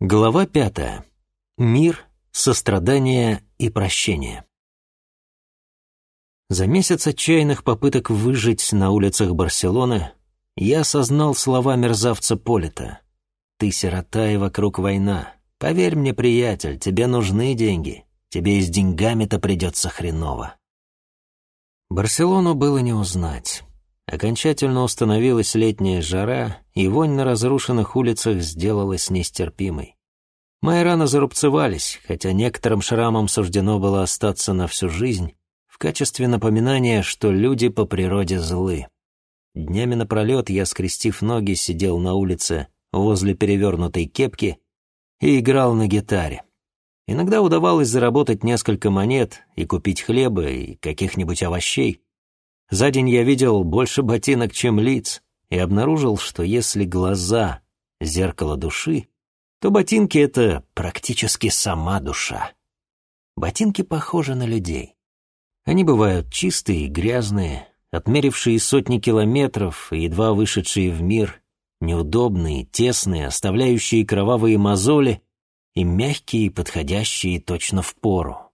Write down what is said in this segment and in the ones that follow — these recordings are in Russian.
Глава пятая. Мир, сострадание и прощение. За месяц отчаянных попыток выжить на улицах Барселоны я осознал слова мерзавца Полита. «Ты сирота и вокруг война. Поверь мне, приятель, тебе нужны деньги. Тебе и с деньгами-то придется хреново». Барселону было не узнать. Окончательно установилась летняя жара, и вонь на разрушенных улицах сделалась нестерпимой. Мои раны зарубцевались, хотя некоторым шрамам суждено было остаться на всю жизнь, в качестве напоминания, что люди по природе злы. Днями напролет я, скрестив ноги, сидел на улице возле перевернутой кепки и играл на гитаре. Иногда удавалось заработать несколько монет и купить хлеба и каких-нибудь овощей. За день я видел больше ботинок, чем лиц, и обнаружил, что если глаза — зеркало души, то ботинки — это практически сама душа. Ботинки похожи на людей. Они бывают чистые и грязные, отмерившие сотни километров и едва вышедшие в мир, неудобные, тесные, оставляющие кровавые мозоли и мягкие, подходящие точно в пору.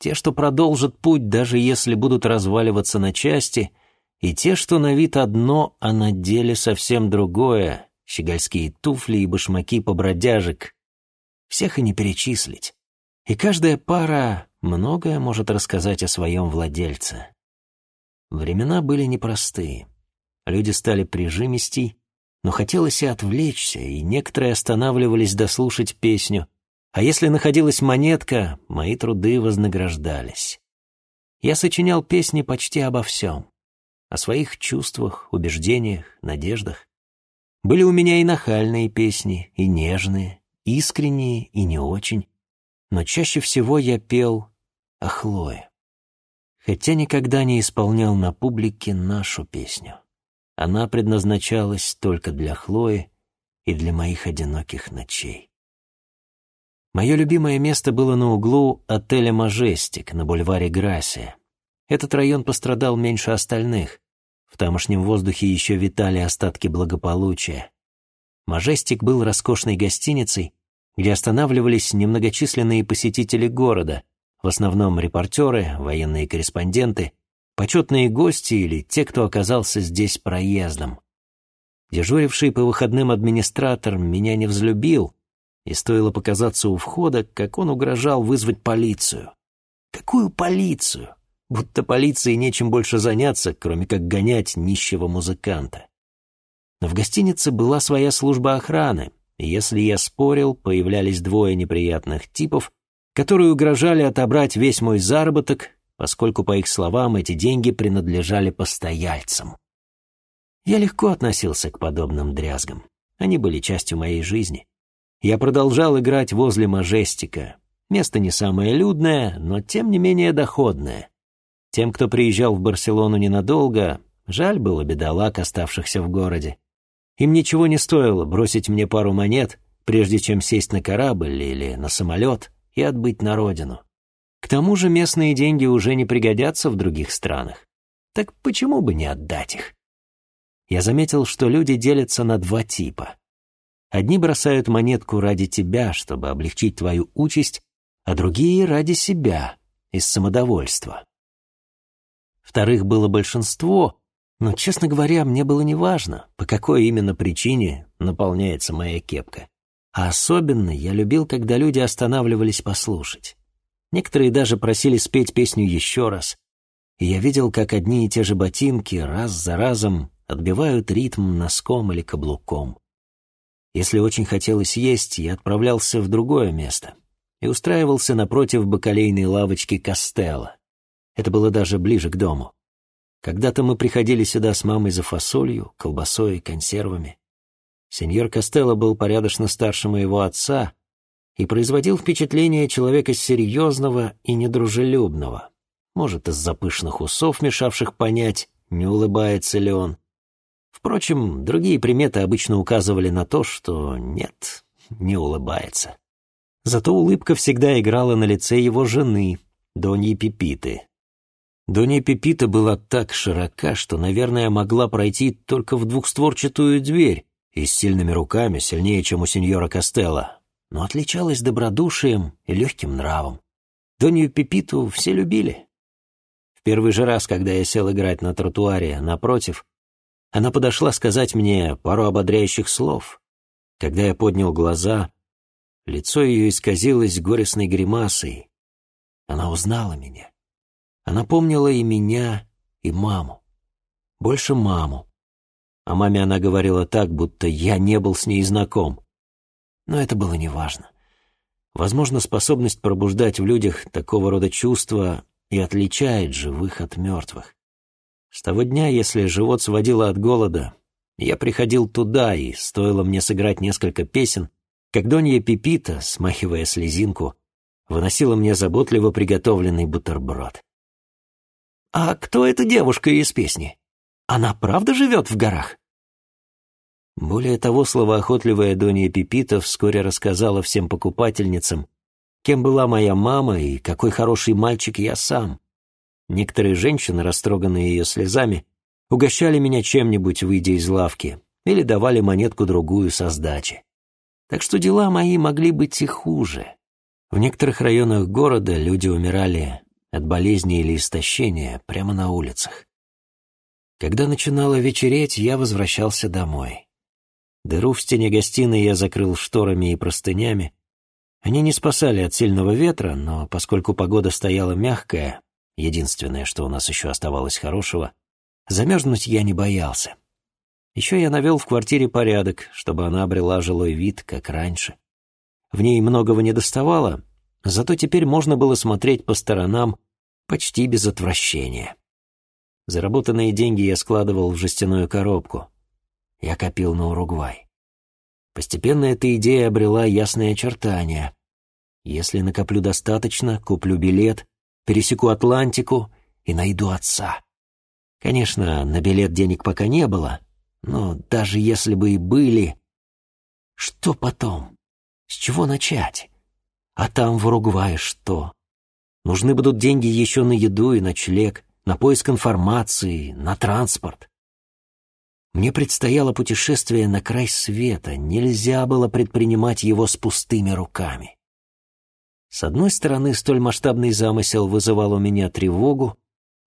Те, что продолжат путь, даже если будут разваливаться на части, и те, что на вид одно, а на деле совсем другое, щегольские туфли и башмаки побродяжек. Всех и не перечислить. И каждая пара многое может рассказать о своем владельце. Времена были непростые. Люди стали прижимистей, но хотелось и отвлечься, и некоторые останавливались дослушать песню — а если находилась монетка, мои труды вознаграждались. Я сочинял песни почти обо всем. О своих чувствах, убеждениях, надеждах. Были у меня и нахальные песни, и нежные, искренние и не очень. Но чаще всего я пел о Хлое. Хотя никогда не исполнял на публике нашу песню. Она предназначалась только для Хлои и для моих одиноких ночей. Мое любимое место было на углу отеля «Мажестик» на бульваре Грасия. Этот район пострадал меньше остальных. В тамошнем воздухе еще витали остатки благополучия. «Мажестик» был роскошной гостиницей, где останавливались немногочисленные посетители города, в основном репортеры, военные корреспонденты, почетные гости или те, кто оказался здесь проездом. Дежуривший по выходным администратор меня не взлюбил — и стоило показаться у входа, как он угрожал вызвать полицию. Какую полицию? Будто полиции нечем больше заняться, кроме как гонять нищего музыканта. Но в гостинице была своя служба охраны, и если я спорил, появлялись двое неприятных типов, которые угрожали отобрать весь мой заработок, поскольку, по их словам, эти деньги принадлежали постояльцам. Я легко относился к подобным дрязгам. Они были частью моей жизни. Я продолжал играть возле Мажестика. Место не самое людное, но тем не менее доходное. Тем, кто приезжал в Барселону ненадолго, жаль было бедолаг, оставшихся в городе. Им ничего не стоило бросить мне пару монет, прежде чем сесть на корабль или на самолет и отбыть на родину. К тому же местные деньги уже не пригодятся в других странах. Так почему бы не отдать их? Я заметил, что люди делятся на два типа. Одни бросают монетку ради тебя, чтобы облегчить твою участь, а другие — ради себя, из самодовольства. Вторых было большинство, но, честно говоря, мне было неважно, по какой именно причине наполняется моя кепка. А особенно я любил, когда люди останавливались послушать. Некоторые даже просили спеть песню еще раз. И я видел, как одни и те же ботинки раз за разом отбивают ритм носком или каблуком. Если очень хотелось есть, я отправлялся в другое место и устраивался напротив бакалейной лавочки Костелла. Это было даже ближе к дому. Когда-то мы приходили сюда с мамой за фасолью, колбасой и консервами. Сеньор Костелло был порядочно старше моего отца и производил впечатление человека серьезного и недружелюбного. Может, из-за пышных усов, мешавших понять, не улыбается ли он, Впрочем, другие приметы обычно указывали на то, что нет, не улыбается. Зато улыбка всегда играла на лице его жены, Доньи Пипиты. Донья Пипита была так широка, что, наверное, могла пройти только в двухстворчатую дверь и с сильными руками, сильнее, чем у сеньора Костелла. но отличалась добродушием и легким нравом. Донью Пипиту все любили. В первый же раз, когда я сел играть на тротуаре напротив, она подошла сказать мне пару ободряющих слов. Когда я поднял глаза, лицо ее исказилось горестной гримасой. Она узнала меня. Она помнила и меня, и маму. Больше маму. О маме она говорила так, будто я не был с ней знаком. Но это было неважно. Возможно, способность пробуждать в людях такого рода чувства и отличает живых от мертвых. С того дня, если живот сводило от голода, я приходил туда, и стоило мне сыграть несколько песен, как Донья Пипита, смахивая слезинку, выносила мне заботливо приготовленный бутерброд. «А кто эта девушка из песни? Она правда живет в горах?» Более того, словоохотливая Донья Пипита вскоре рассказала всем покупательницам, кем была моя мама и какой хороший мальчик я сам. Некоторые женщины, растроганные ее слезами, угощали меня чем-нибудь, выйдя из лавки, или давали монетку-другую со сдачи. Так что дела мои могли быть и хуже. В некоторых районах города люди умирали от болезни или истощения прямо на улицах. Когда начинало вечереть, я возвращался домой. Дыру в стене гостиной я закрыл шторами и простынями. Они не спасали от сильного ветра, но поскольку погода стояла мягкая, единственное, что у нас еще оставалось хорошего, замерзнуть я не боялся. Еще я навел в квартире порядок, чтобы она обрела жилой вид, как раньше. В ней многого не доставало, зато теперь можно было смотреть по сторонам почти без отвращения. Заработанные деньги я складывал в жестяную коробку. Я копил на Уругвай. Постепенно эта идея обрела ясные очертания. Если накоплю достаточно, куплю билет, пересеку Атлантику и найду отца. Конечно, на билет денег пока не было, но даже если бы и были... Что потом? С чего начать? А там в Уругвае что? Нужны будут деньги еще на еду и ночлег, на поиск информации, на транспорт. Мне предстояло путешествие на край света, нельзя было предпринимать его с пустыми руками. С одной стороны, столь масштабный замысел вызывал у меня тревогу,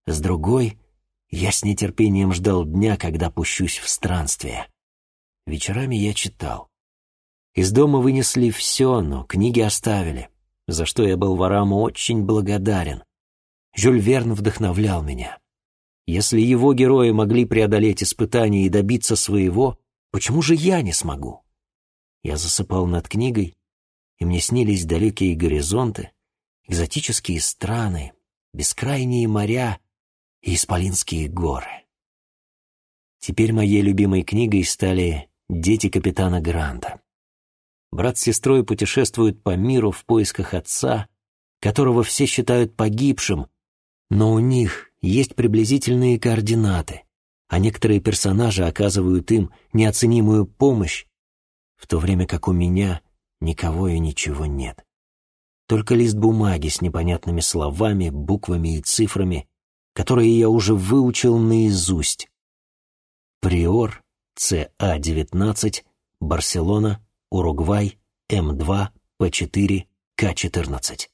с другой — я с нетерпением ждал дня, когда пущусь в странствие. Вечерами я читал. Из дома вынесли все, но книги оставили, за что я был ворам очень благодарен. Жюль Верн вдохновлял меня. Если его герои могли преодолеть испытания и добиться своего, почему же я не смогу? Я засыпал над книгой, и мне снились далекие горизонты, экзотические страны, бескрайние моря и исполинские горы. Теперь моей любимой книгой стали «Дети капитана Гранта». Брат с сестрой путешествуют по миру в поисках отца, которого все считают погибшим, но у них есть приблизительные координаты, а некоторые персонажи оказывают им неоценимую помощь, в то время как у меня никого и ничего нет. Только лист бумаги с непонятными словами, буквами и цифрами, которые я уже выучил наизусть. Приор, ЦА-19, Барселона, Уругвай, М2, П4, К14.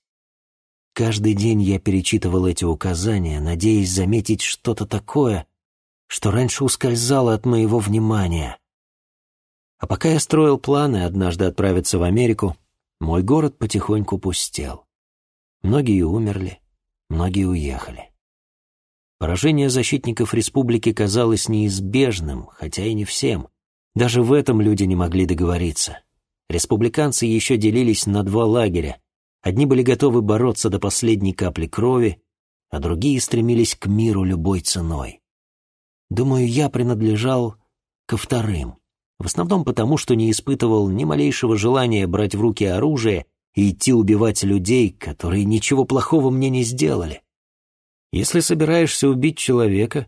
Каждый день я перечитывал эти указания, надеясь заметить что-то такое, что раньше ускользало от моего внимания. А пока я строил планы однажды отправиться в Америку, мой город потихоньку пустел. Многие умерли, многие уехали. Поражение защитников республики казалось неизбежным, хотя и не всем. Даже в этом люди не могли договориться. Республиканцы еще делились на два лагеря. Одни были готовы бороться до последней капли крови, а другие стремились к миру любой ценой. Думаю, я принадлежал ко вторым. В основном потому, что не испытывал ни малейшего желания брать в руки оружие и идти убивать людей, которые ничего плохого мне не сделали. Если собираешься убить человека,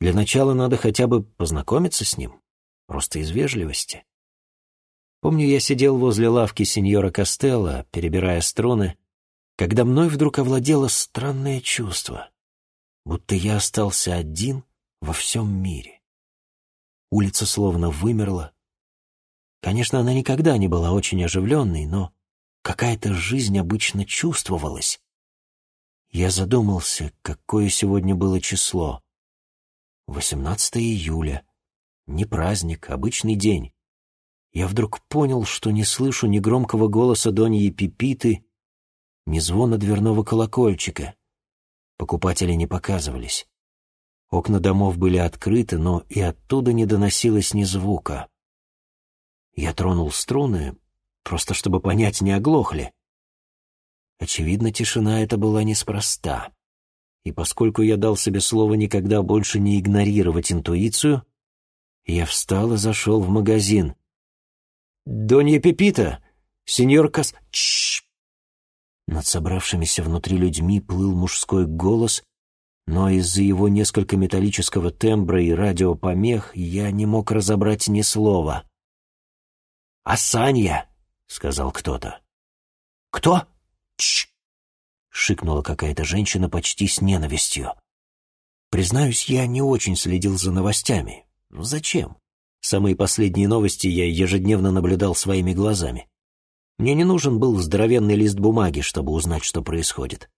для начала надо хотя бы познакомиться с ним, просто из вежливости. Помню, я сидел возле лавки сеньора Костелло, перебирая струны, когда мной вдруг овладело странное чувство, будто я остался один во всем мире. Улица словно вымерла. Конечно, она никогда не была очень оживленной, но какая-то жизнь обычно чувствовалась. Я задумался, какое сегодня было число. 18 июля. Не праздник, обычный день. Я вдруг понял, что не слышу ни громкого голоса Доньи Пипиты, ни звона дверного колокольчика. Покупатели не показывались. Окна домов были открыты, но и оттуда не доносилось ни звука. Я тронул струны, просто чтобы понять, не оглохли. Очевидно, тишина эта была неспроста. И поскольку я дал себе слово никогда больше не игнорировать интуицию, я встал и зашел в магазин. «Донья Пепита! Сеньор Кас...» Над собравшимися внутри людьми плыл мужской голос, но из-за его несколько металлического тембра и радиопомех я не мог разобрать ни слова. «Асанья!» — сказал кто-то. «Кто?» Тш! шикнула какая-то женщина почти с ненавистью. Признаюсь, я не очень следил за новостями. Ну зачем? Самые последние новости я ежедневно наблюдал своими глазами. Мне не нужен был здоровенный лист бумаги, чтобы узнать, что происходит.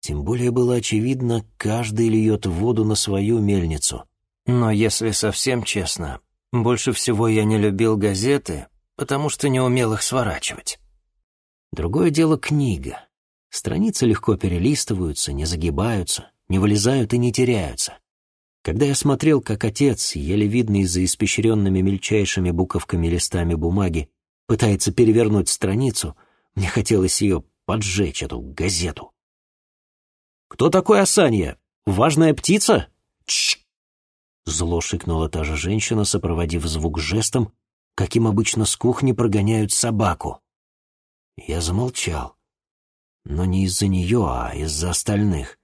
Тем более было очевидно, каждый льет воду на свою мельницу. Но если совсем честно, больше всего я не любил газеты, потому что не умел их сворачивать. Другое дело книга. Страницы легко перелистываются, не загибаются, не вылезают и не теряются. Когда я смотрел, как отец, еле видный за испещренными мельчайшими буковками листами бумаги, пытается перевернуть страницу, мне хотелось ее поджечь, эту газету. «Кто такой Асанья? Важная птица?» «Чш!» Зло шикнула та же женщина, сопроводив звук жестом, каким обычно с кухни прогоняют собаку. Я замолчал, но не из-за нее, а из-за остальных,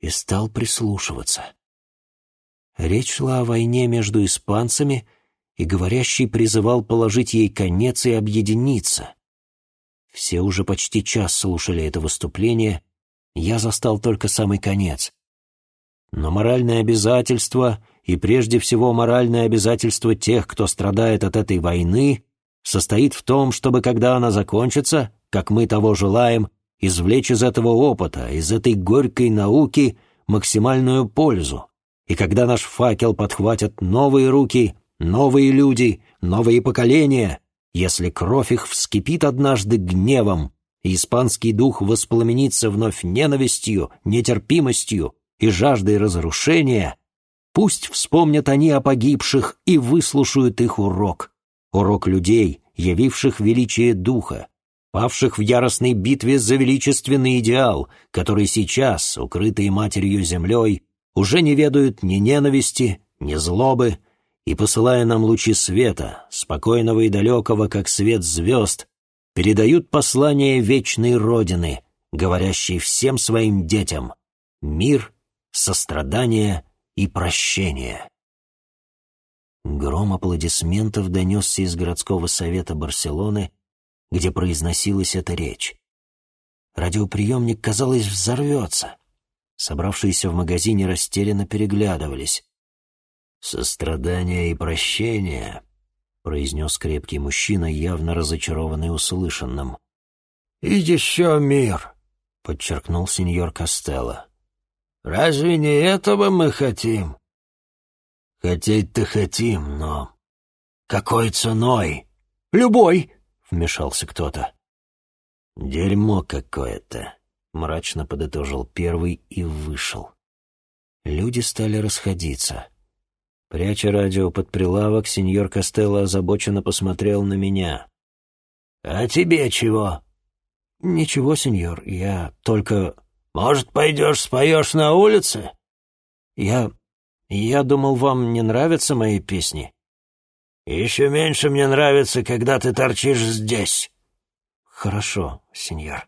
и стал прислушиваться. Речь шла о войне между испанцами, и говорящий призывал положить ей конец и объединиться. Все уже почти час слушали это выступление, я застал только самый конец. Но моральное обязательство, и прежде всего моральное обязательство тех, кто страдает от этой войны, состоит в том, чтобы, когда она закончится, как мы того желаем, извлечь из этого опыта, из этой горькой науки максимальную пользу. И когда наш факел подхватят новые руки, новые люди, новые поколения, если кровь их вскипит однажды гневом, и испанский дух воспламенится вновь ненавистью, нетерпимостью и жаждой разрушения, пусть вспомнят они о погибших и выслушают их урок, урок людей, явивших величие духа, павших в яростной битве за величественный идеал, который сейчас, укрытый матерью землей, уже не ведают ни ненависти, ни злобы, и, посылая нам лучи света, спокойного и далекого, как свет звезд, передают послание вечной Родины, говорящей всем своим детям «Мир, сострадание и прощение». Гром аплодисментов донесся из городского совета Барселоны, где произносилась эта речь. Радиоприемник, казалось, взорвется. Собравшиеся в магазине растерянно переглядывались. «Сострадание и прощение», — произнес крепкий мужчина, явно разочарованный услышанным. «И еще мир», — подчеркнул сеньор Костелло. «Разве не этого мы хотим?» «Хотеть-то хотим, но...» «Какой ценой?» «Любой!» — вмешался кто-то. «Дерьмо какое-то», — мрачно подытожил первый и вышел. Люди стали расходиться. Пряча радио под прилавок, сеньор Костелло озабоченно посмотрел на меня. «А тебе чего?» «Ничего, сеньор, я только...» «Может, пойдешь споешь на улице?» «Я... я думал, вам не нравятся мои песни». «Еще меньше мне нравится, когда ты торчишь здесь». «Хорошо, сеньор».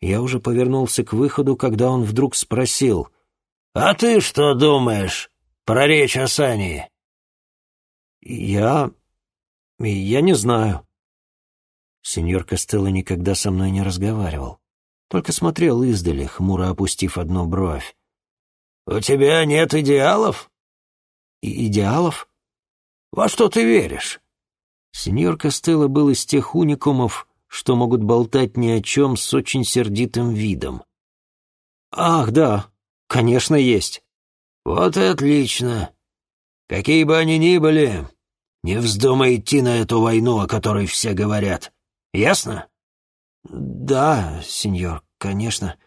Я уже повернулся к выходу, когда он вдруг спросил. «А ты что думаешь про речь о Сании?» «Я... я не знаю». Сеньор Костелло никогда со мной не разговаривал. Только смотрел издали, хмуро опустив одну бровь. «У тебя нет идеалов?» И «Идеалов?» «Во что ты веришь?» Сеньор Костелло был из тех уникумов, что могут болтать ни о чем с очень сердитым видом. «Ах, да, конечно, есть». «Вот и отлично. Какие бы они ни были, не вздумай идти на эту войну, о которой все говорят. Ясно?» «Да, сеньор, конечно».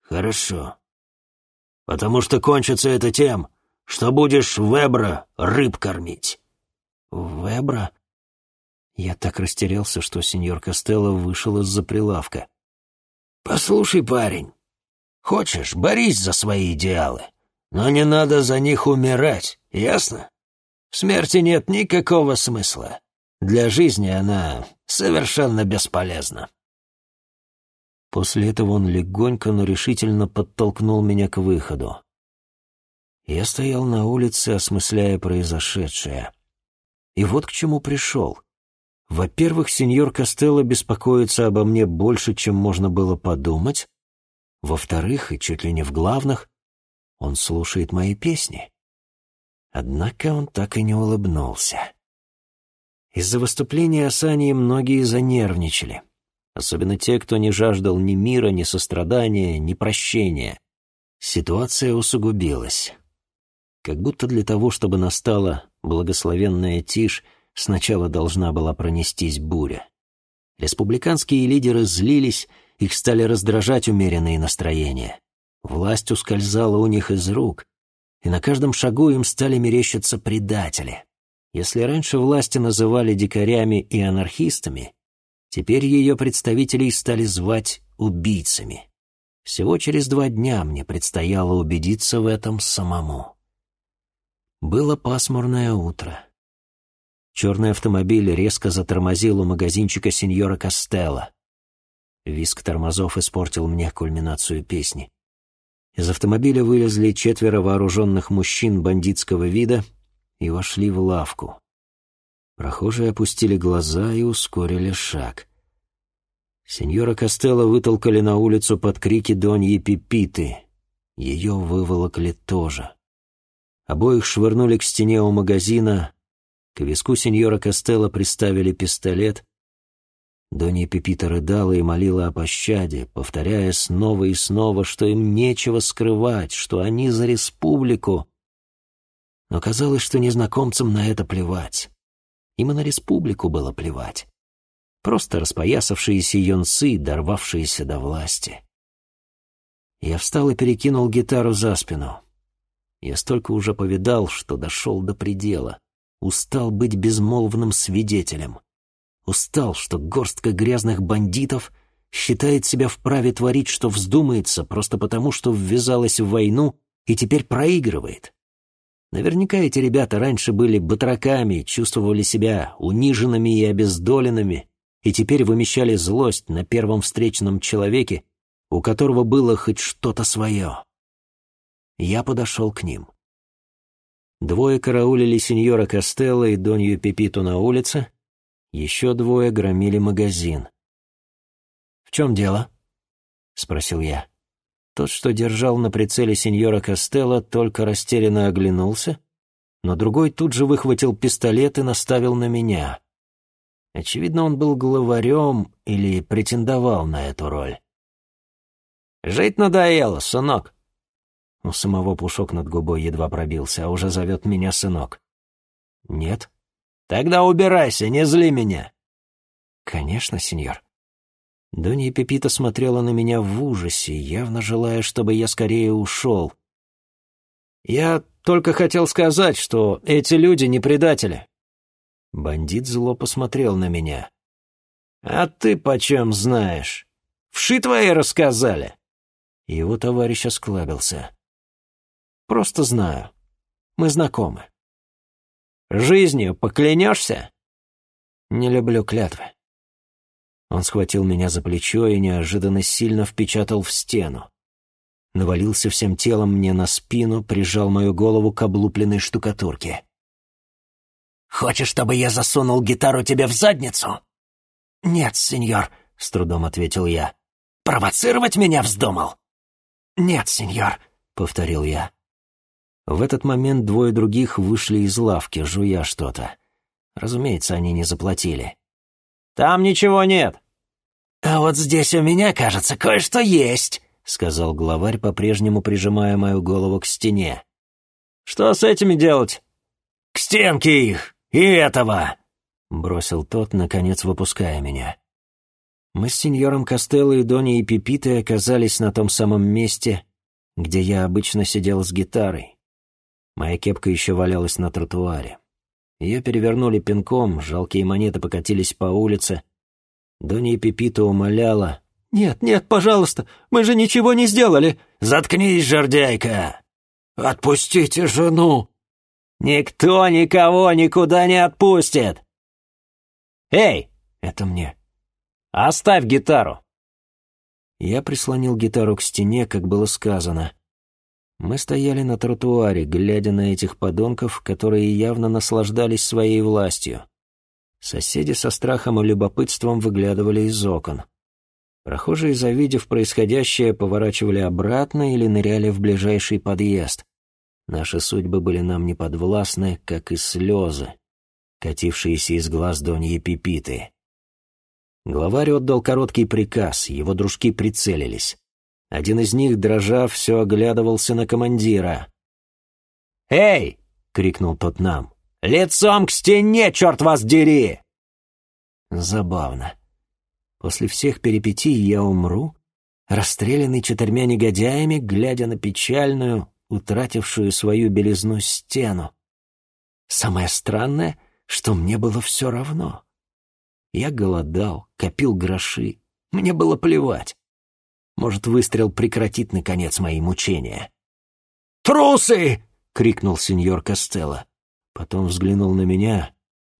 «Хорошо. Потому что кончится это тем, что будешь Вебра рыб кормить». «Вебра?» Я так растерялся, что сеньор Костелло вышел из-за прилавка. «Послушай, парень, хочешь, борись за свои идеалы, но не надо за них умирать, ясно? В смерти нет никакого смысла. Для жизни она совершенно бесполезна». После этого он легонько, но решительно подтолкнул меня к выходу. Я стоял на улице, осмысляя произошедшее. И вот к чему пришел. Во-первых, сеньор Костелло беспокоится обо мне больше, чем можно было подумать. Во-вторых, и чуть ли не в главных, он слушает мои песни. Однако он так и не улыбнулся. Из-за выступления Асании многие занервничали, особенно те, кто не жаждал ни мира, ни сострадания, ни прощения. Ситуация усугубилась. Как будто для того, чтобы настала благословенная тишь, Сначала должна была пронестись буря. Республиканские лидеры злились, их стали раздражать умеренные настроения. Власть ускользала у них из рук, и на каждом шагу им стали мерещиться предатели. Если раньше власти называли дикарями и анархистами, теперь ее представителей стали звать убийцами. Всего через два дня мне предстояло убедиться в этом самому. Было пасмурное утро. Черный автомобиль резко затормозил у магазинчика сеньора Костелло. Виск тормозов испортил мне кульминацию песни. Из автомобиля вылезли четверо вооруженных мужчин бандитского вида и вошли в лавку. Прохожие опустили глаза и ускорили шаг. Сеньора Костелло вытолкали на улицу под крики Доньи Пипиты. Ее выволокли тоже. Обоих швырнули к стене у магазина, к виску сеньора Костелло приставили пистолет. Донья Пепита рыдала и молила о пощаде, повторяя снова и снова, что им нечего скрывать, что они за республику. Но казалось, что незнакомцам на это плевать. Им и на республику было плевать. Просто распоясавшиеся юнцы, дорвавшиеся до власти. Я встал и перекинул гитару за спину. Я столько уже повидал, что дошел до предела. Устал быть безмолвным свидетелем. Устал, что горстка грязных бандитов считает себя вправе творить, что вздумается, просто потому, что ввязалась в войну и теперь проигрывает. Наверняка эти ребята раньше были батраками, чувствовали себя униженными и обездоленными, и теперь вымещали злость на первом встречном человеке, у которого было хоть что-то свое. Я подошел к ним. Двое караулили сеньора Костелло и Донью Пепиту на улице, еще двое громили магазин. «В чем дело?» — спросил я. Тот, что держал на прицеле сеньора Костелло, только растерянно оглянулся, но другой тут же выхватил пистолет и наставил на меня. Очевидно, он был главарем или претендовал на эту роль. «Жить надоело, сынок», у самого пушок над губой едва пробился, а уже зовет меня сынок. «Нет?» «Тогда убирайся, не зли меня!» «Конечно, сеньор». Донья Пепита смотрела на меня в ужасе, явно желая, чтобы я скорее ушел. «Я только хотел сказать, что эти люди не предатели». Бандит зло посмотрел на меня. «А ты почем знаешь? Вши твои рассказали?» Его товарищ осклабился. Просто знаю. Мы знакомы. Жизнью поклянешься? Не люблю клятвы. Он схватил меня за плечо и неожиданно сильно впечатал в стену. Навалился всем телом мне на спину, прижал мою голову к облупленной штукатурке. «Хочешь, чтобы я засунул гитару тебе в задницу?» «Нет, сеньор», — с трудом ответил я. «Провоцировать меня вздумал?» «Нет, сеньор», — повторил я. В этот момент двое других вышли из лавки, жуя что-то. Разумеется, они не заплатили. «Там ничего нет». «А вот здесь у меня, кажется, кое-что есть», — сказал главарь, по-прежнему прижимая мою голову к стене. «Что с этими делать?» «К стенке их! И этого!» — бросил тот, наконец выпуская меня. Мы с сеньором Костелло и Доней и Пепитой оказались на том самом месте, где я обычно сидел с гитарой. Моя кепка еще валялась на тротуаре. Ее перевернули пинком, жалкие монеты покатились по улице. Донья Пепита умоляла. «Нет, нет, пожалуйста, мы же ничего не сделали!» «Заткнись, жердяйка! Отпустите жену!» «Никто никого никуда не отпустит!» «Эй!» — это мне. «Оставь гитару!» Я прислонил гитару к стене, как было сказано. Мы стояли на тротуаре, глядя на этих подонков, которые явно наслаждались своей властью. Соседи со страхом и любопытством выглядывали из окон. Прохожие, завидев происходящее, поворачивали обратно или ныряли в ближайший подъезд. Наши судьбы были нам неподвластны, как и слезы, катившиеся из глаз Доньи Пипиты. Главарь отдал короткий приказ, его дружки прицелились. Один из них, дрожа, все оглядывался на командира. «Эй!» — крикнул тот нам. «Лицом к стене, черт вас дери!» Забавно. После всех перипетий я умру, расстрелянный четырьмя негодяями, глядя на печальную, утратившую свою белизну стену. Самое странное, что мне было все равно. Я голодал, копил гроши, мне было плевать. Может, выстрел прекратит, наконец, мои мучения. «Трусы!» — крикнул сеньор Костелло. Потом взглянул на меня,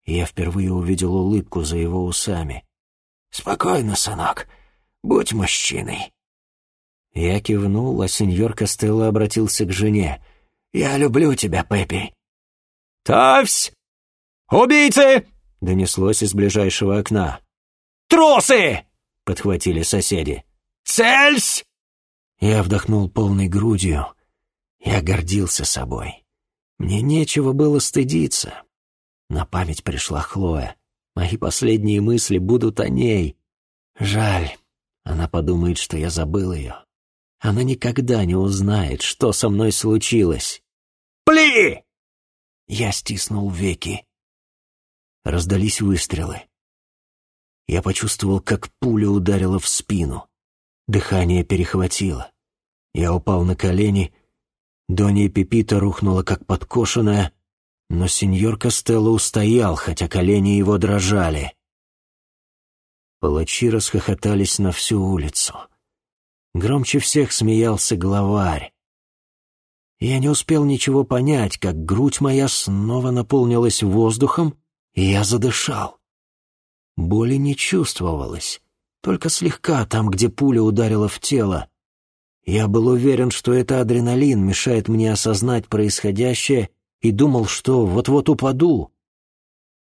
и я впервые увидел улыбку за его усами. «Спокойно, сынок, будь мужчиной». Я кивнул, а сеньор Костелло обратился к жене. «Я люблю тебя, Пеппи». «Тавсь! Убийцы!» — донеслось из ближайшего окна. «Трусы!» — подхватили соседи. «Цельсь!» Я вдохнул полной грудью. Я гордился собой. Мне нечего было стыдиться. На память пришла Хлоя. Мои последние мысли будут о ней. Жаль, она подумает, что я забыл ее. Она никогда не узнает, что со мной случилось. «Пли!» Я стиснул веки. Раздались выстрелы. Я почувствовал, как пуля ударила в спину. Дыхание перехватило. Я упал на колени. Донья Пепита рухнула, как подкошенная, но сеньор Костелло устоял, хотя колени его дрожали. Палачи расхохотались на всю улицу. Громче всех смеялся главарь. Я не успел ничего понять, как грудь моя снова наполнилась воздухом, и я задышал. Боли не чувствовалось только слегка там, где пуля ударила в тело. Я был уверен, что это адреналин мешает мне осознать происходящее и думал, что вот-вот упаду.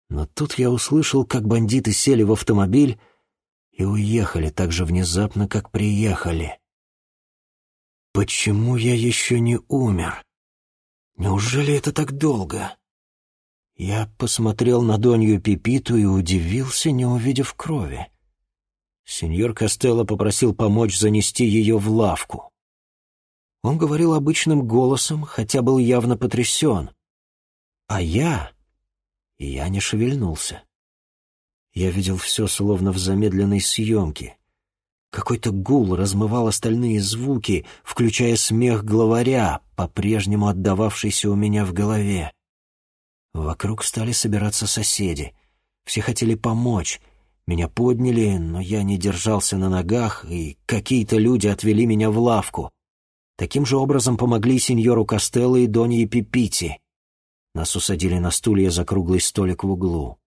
Но тут я услышал, как бандиты сели в автомобиль и уехали так же внезапно, как приехали. Почему я еще не умер? Неужели это так долго? Я посмотрел на Донью Пипиту и удивился, не увидев крови. Сеньор Костелло попросил помочь занести ее в лавку. Он говорил обычным голосом, хотя был явно потрясен. А я... Я не шевельнулся. Я видел все словно в замедленной съемке. Какой-то гул размывал остальные звуки, включая смех главаря, по-прежнему отдававшийся у меня в голове. Вокруг стали собираться соседи. Все хотели помочь, меня подняли, но я не держался на ногах, и какие-то люди отвели меня в лавку. Таким же образом помогли сеньору Костелло и Донье Пипити. Нас усадили на стулья за круглый столик в углу.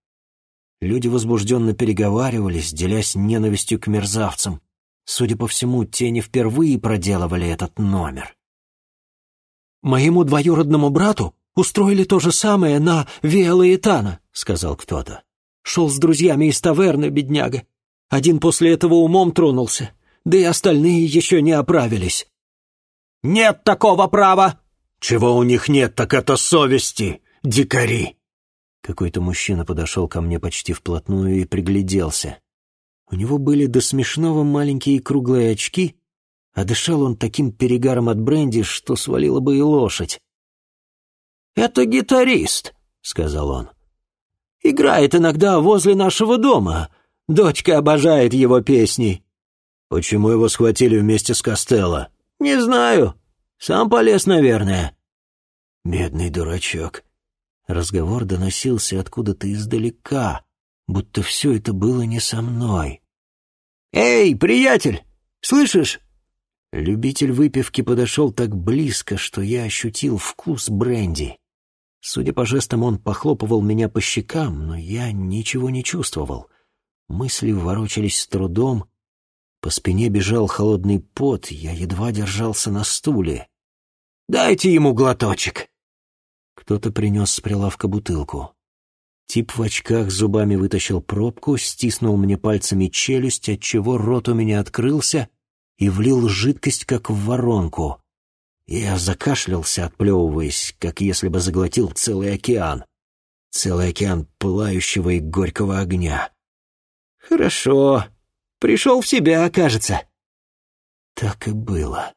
Люди возбужденно переговаривались, делясь ненавистью к мерзавцам. Судя по всему, те не впервые проделывали этот номер. «Моему двоюродному брату устроили то же самое на Виэлаэтана», — сказал кто-то. Шел с друзьями из таверны, бедняга. Один после этого умом тронулся, да и остальные еще не оправились. «Нет такого права!» «Чего у них нет, так это совести, дикари!» Какой-то мужчина подошел ко мне почти вплотную и пригляделся. У него были до смешного маленькие круглые очки, а дышал он таким перегаром от бренди, что свалила бы и лошадь. «Это гитарист», — сказал он. «Играет иногда возле нашего дома. Дочка обожает его песни». «Почему его схватили вместе с Костелло?» «Не знаю. Сам полез, наверное». «Бедный дурачок». Разговор доносился откуда-то издалека, будто все это было не со мной. «Эй, приятель, слышишь?» Любитель выпивки подошел так близко, что я ощутил вкус бренди. Судя по жестам, он похлопывал меня по щекам, но я ничего не чувствовал. Мысли ворочались с трудом, по спине бежал холодный пот, я едва держался на стуле. «Дайте ему глоточек!» Кто-то принес с прилавка бутылку. Тип в очках зубами вытащил пробку, стиснул мне пальцами челюсть, отчего рот у меня открылся и влил жидкость, как в воронку. Я закашлялся, отплевываясь, как если бы заглотил целый океан. Целый океан пылающего и горького огня. «Хорошо. Пришел в себя, кажется». Так и было.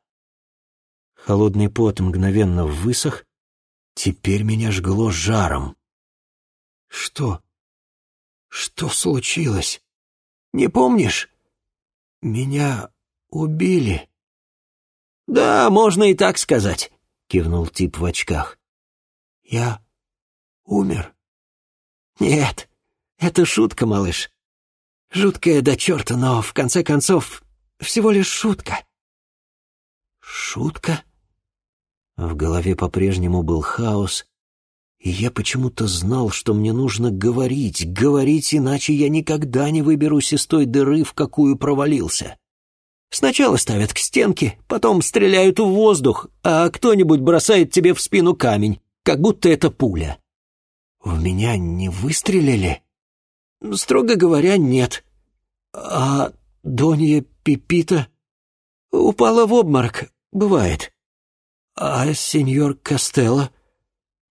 Холодный пот мгновенно высох, теперь меня жгло жаром. «Что? Что случилось? Не помнишь? Меня убили». «Да, можно и так сказать», — кивнул тип в очках. «Я умер?» «Нет, это шутка, малыш. Жуткая до черта, но, в конце концов, всего лишь шутка». «Шутка?» В голове по-прежнему был хаос, и я почему-то знал, что мне нужно говорить, говорить, иначе я никогда не выберусь из той дыры, в какую провалился. Сначала ставят к стенке, потом стреляют в воздух, а кто-нибудь бросает тебе в спину камень, как будто это пуля. В меня не выстрелили? Строго говоря, нет. А Донья Пипита упала в обморок, бывает. А сеньор Костелло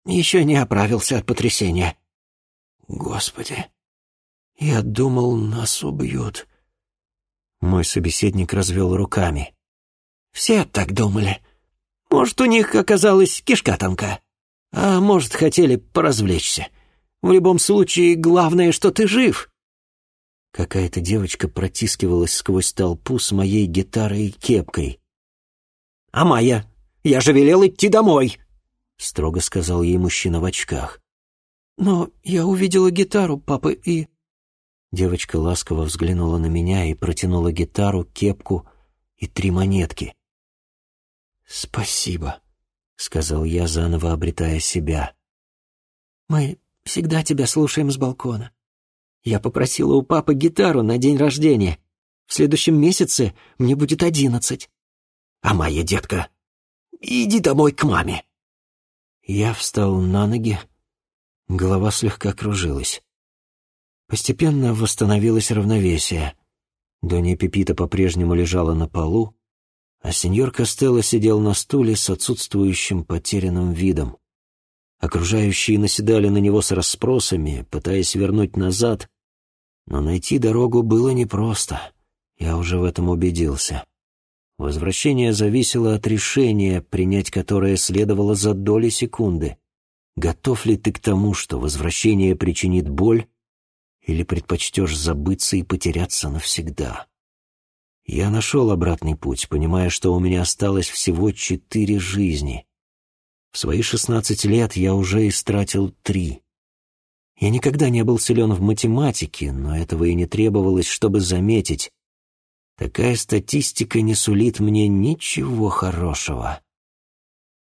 еще не оправился от потрясения. Господи, я думал, нас убьют. Мой собеседник развел руками. «Все так думали. Может, у них оказалась кишка тонка. А может, хотели поразвлечься. В любом случае, главное, что ты жив». Какая-то девочка протискивалась сквозь толпу с моей гитарой и кепкой. «А Майя, я же велел идти домой!» — строго сказал ей мужчина в очках. «Но я увидела гитару, папа, и...» Девочка ласково взглянула на меня и протянула гитару, кепку и три монетки. «Спасибо», — сказал я, заново обретая себя. «Мы всегда тебя слушаем с балкона. Я попросила у папы гитару на день рождения. В следующем месяце мне будет одиннадцать. А моя детка, иди домой к маме». Я встал на ноги, голова слегка кружилась. Постепенно восстановилось равновесие. Донья Пепита по-прежнему лежала на полу, а сеньор Костелло сидел на стуле с отсутствующим потерянным видом. Окружающие наседали на него с расспросами, пытаясь вернуть назад, но найти дорогу было непросто. Я уже в этом убедился. Возвращение зависело от решения, принять которое следовало за доли секунды. Готов ли ты к тому, что возвращение причинит боль, или предпочтешь забыться и потеряться навсегда? Я нашел обратный путь, понимая, что у меня осталось всего четыре жизни. В свои шестнадцать лет я уже истратил три. Я никогда не был силен в математике, но этого и не требовалось, чтобы заметить. Такая статистика не сулит мне ничего хорошего.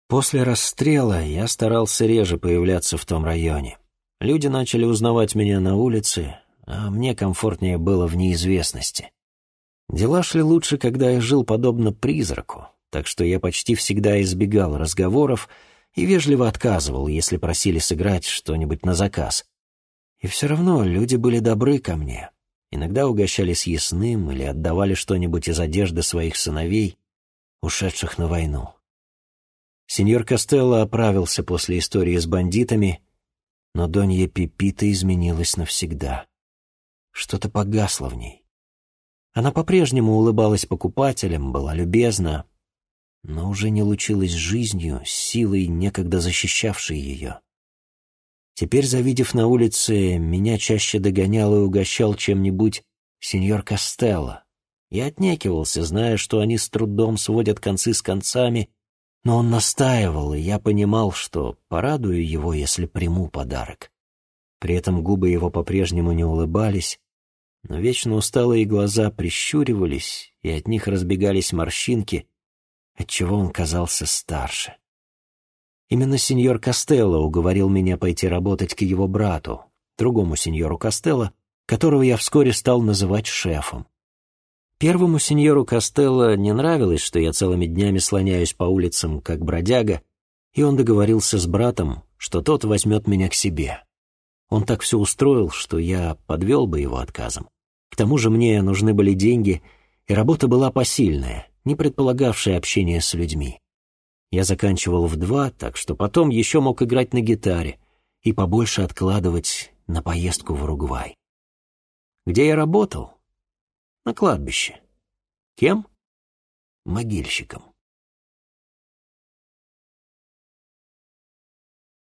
После расстрела я старался реже появляться в том районе. Люди начали узнавать меня на улице, а мне комфортнее было в неизвестности. Дела шли лучше, когда я жил подобно призраку, так что я почти всегда избегал разговоров и вежливо отказывал, если просили сыграть что-нибудь на заказ. И все равно люди были добры ко мне. Иногда угощали съестным или отдавали что-нибудь из одежды своих сыновей, ушедших на войну. Сеньор Костелло оправился после истории с бандитами но Донья Пипита изменилась навсегда. Что-то погасло в ней. Она по-прежнему улыбалась покупателям, была любезна, но уже не лучилась жизнью, силой, некогда защищавшей ее. Теперь, завидев на улице, меня чаще догонял и угощал чем-нибудь сеньор Костелло. Я отнекивался, зная, что они с трудом сводят концы с концами, но он настаивал, и я понимал, что порадую его, если приму подарок. При этом губы его по-прежнему не улыбались, но вечно усталые глаза прищуривались, и от них разбегались морщинки, отчего он казался старше. Именно сеньор Костелло уговорил меня пойти работать к его брату, другому сеньору Костелло, которого я вскоре стал называть шефом. Первому сеньору Костелло не нравилось, что я целыми днями слоняюсь по улицам, как бродяга, и он договорился с братом, что тот возьмет меня к себе. Он так все устроил, что я подвел бы его отказом. К тому же мне нужны были деньги, и работа была посильная, не предполагавшая общения с людьми. Я заканчивал в два, так что потом еще мог играть на гитаре и побольше откладывать на поездку в Уругвай. Где я работал? На кладбище. Кем? Могильщиком.